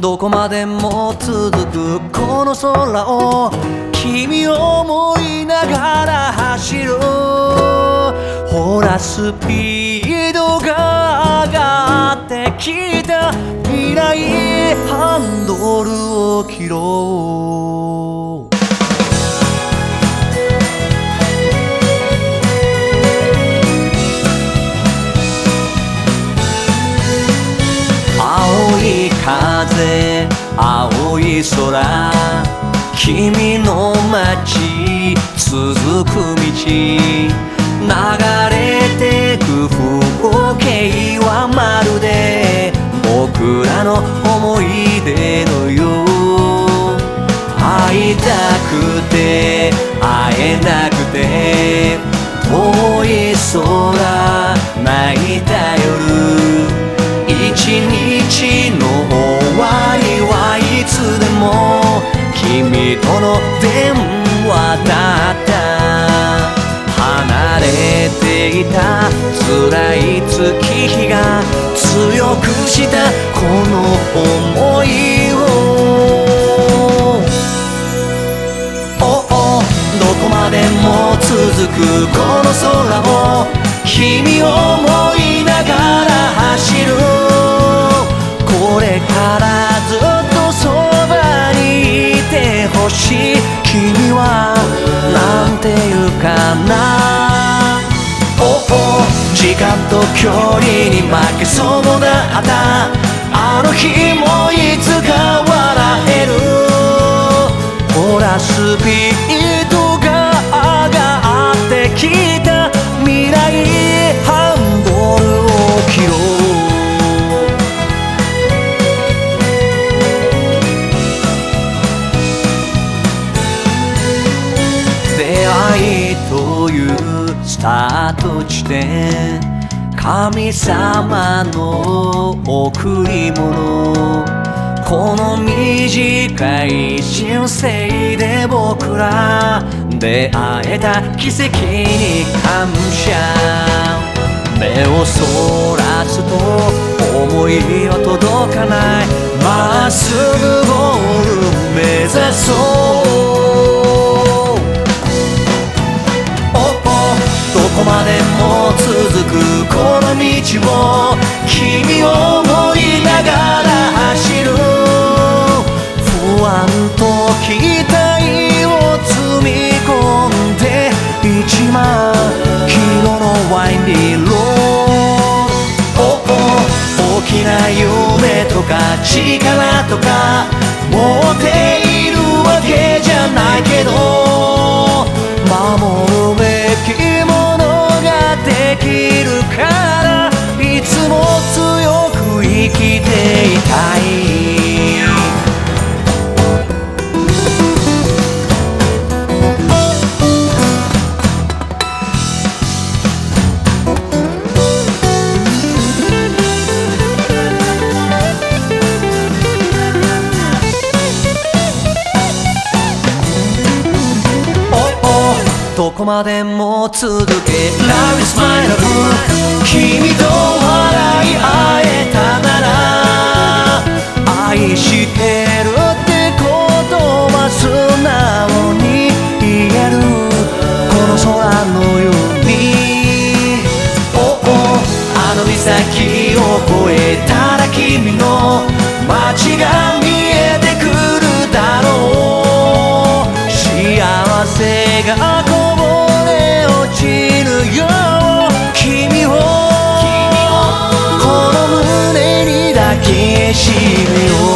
どこまでも続くこの空を君を思いながら走るほらスピードが上がってきた未来ハンドルを切ろう風青い空君の街続く道。流れてく風景はまるで僕らの思い出のよう。会いたくて会えなくて遠い空君との電話だった。離れていた辛い月日が強くしたこの想いを。おおどこまでも続くこの空を君を思いながら走る。これからもし君はなんて言うかな。おお時間と距離に負けそうだった。あの日もいつか笑える。ほらスピードスタート地点。神様の贈り物。この短い人生で僕ら出会えた奇跡に感謝。目をそらすと思いは届かない。まっすぐゴ道を君を思いながら走る不安と期待を積み込んで1万キロのワインディローおお大きな夢とか力とか持っているわけじゃないけどいたいどこまでも続け。Love is mine 君と笑い合えしめよう